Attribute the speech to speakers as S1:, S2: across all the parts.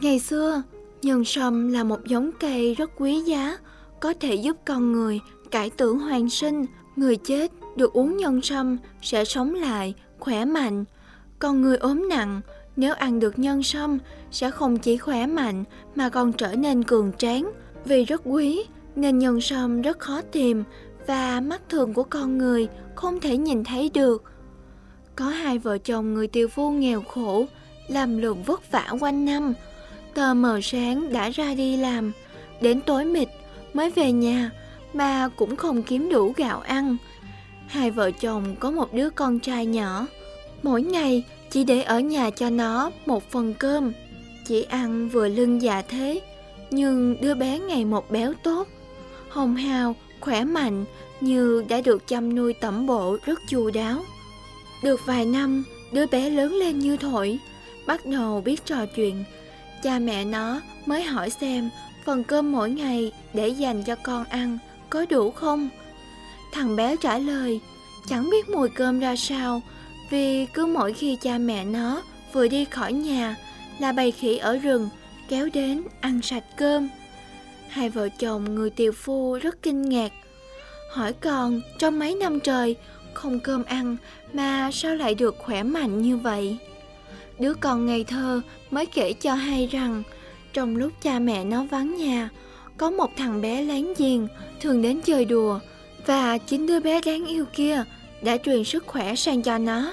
S1: Ngày xưa, nhân sâm là một giống cây rất quý giá, có thể giúp con người cải tử hoàn sinh. Người chết được uống nhân sâm sẽ sống lại, khỏe mạnh. Còn người ốm nặng, nếu ăn được nhân sâm sẽ không chỉ khỏe mạnh mà còn trở nên cường tráng. Vì rất quý nên nhân sâm rất khó tìm và mắt thường của con người không thể nhìn thấy được. Có hai vợ chồng người tiêu phu nghèo khổ, làm lụng vất vả quanh năm. Tờ mờ sáng đã ra đi làm, đến tối mịt mới về nhà bà cũng không kiếm đủ gạo ăn. Hai vợ chồng có một đứa con trai nhỏ, mỗi ngày chỉ để ở nhà cho nó một phần cơm, chỉ ăn vừa lưng dạ thế, nhưng đứa bé ngày một béo tốt, hồng hào, khỏe mạnh như đã được chăm nuôi tẩm bộ rất chu đáo. Được vài năm, đứa bé lớn lên như thổi, bắt đầu biết trò chuyện. Cha mẹ nó mới hỏi xem phần cơm mỗi ngày để dành cho con ăn có đủ không? Thằng bé trả lời, chẳng biết mùi cơm ra sao, vì cứ mỗi khi cha mẹ nó vừa đi khỏi nhà là bầy khỉ ở rừng kéo đến ăn sạch cơm. Hai vợ chồng người tiều phu rất kinh ngạc. Hỏi con trong mấy năm trời không cơm ăn mà sao lại được khỏe mạnh như vậy? Đứa con ngây thơ mới kể cho hay rằng trong lúc cha mẹ nó vắng nhà, có một thằng bé láng giềng thường đến chơi đùa và chính đứa bé đáng yêu kia đã truyền sức khỏe sang cho nó.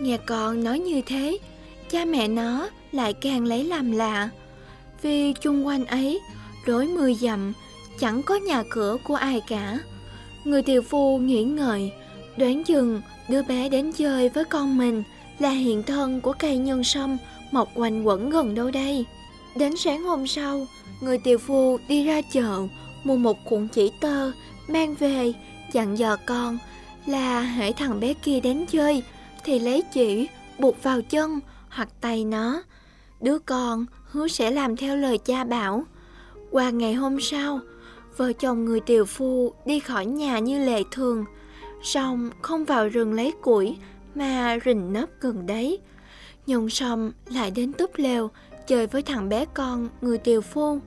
S1: Nghe con nói như thế, cha mẹ nó lại càng lấy làm lạ. Vì chung quanh ấy, đối mười dặm, chẳng có nhà cửa của ai cả. Người tiều phu nghĩ ngợi, đoán chừng đứa bé đến chơi với con mình là hiện thân của cây nhân sâm mọc quanh quẩn gần đâu đây. Đến sáng hôm sau, người tiều phu đi ra chợ, mua một cuộn chỉ tơ, mang về, dặn dò con là hãy thằng bé kia đến chơi thì lấy chỉ buộc vào chân hoặc tay nó. Đứa con hứa sẽ làm theo lời cha bảo. Qua ngày hôm sau, vợ chồng người tiều phu đi khỏi nhà như lệ thường, xong không vào rừng lấy củi mà rình nấp gần đấy. Nhung xong lại đến túp lều chơi với thằng bé con người tiều phu.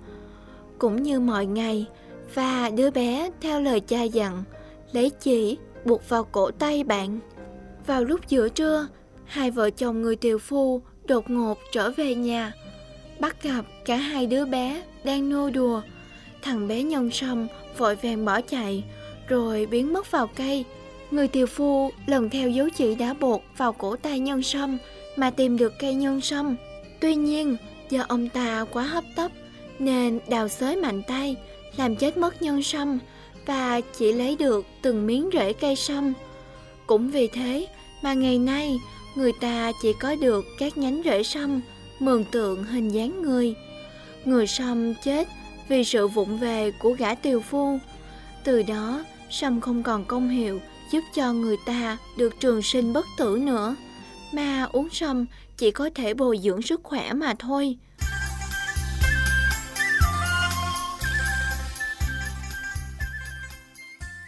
S1: Cũng như mọi ngày, và đứa bé theo lời cha dặn, lấy chỉ buộc vào cổ tay bạn. Vào lúc giữa trưa, hai vợ chồng người tiều phu đột ngột trở về nhà. Bắt gặp cả hai đứa bé đang nô đùa. Thằng bé nhông sâm vội vàng bỏ chạy, rồi biến mất vào cây. Người tiều phu lần theo dấu chỉ đã buộc vào cổ tay nhân sâm mà tìm được cây nhân sâm. Tuy nhiên, do ông ta quá hấp tấp nên đào xới mạnh tay, làm chết mất nhân sâm và chỉ lấy được từng miếng rễ cây sâm. Cũng vì thế mà ngày nay người ta chỉ có được các nhánh rễ sâm mường tượng hình dáng người. Người sâm chết vì sự vụng về của gã tiều phu. Từ đó, sâm không còn công hiệu giúp cho người ta được trường sinh bất tử nữa, mà uống sâm chỉ có thể bồi dưỡng sức khỏe mà thôi.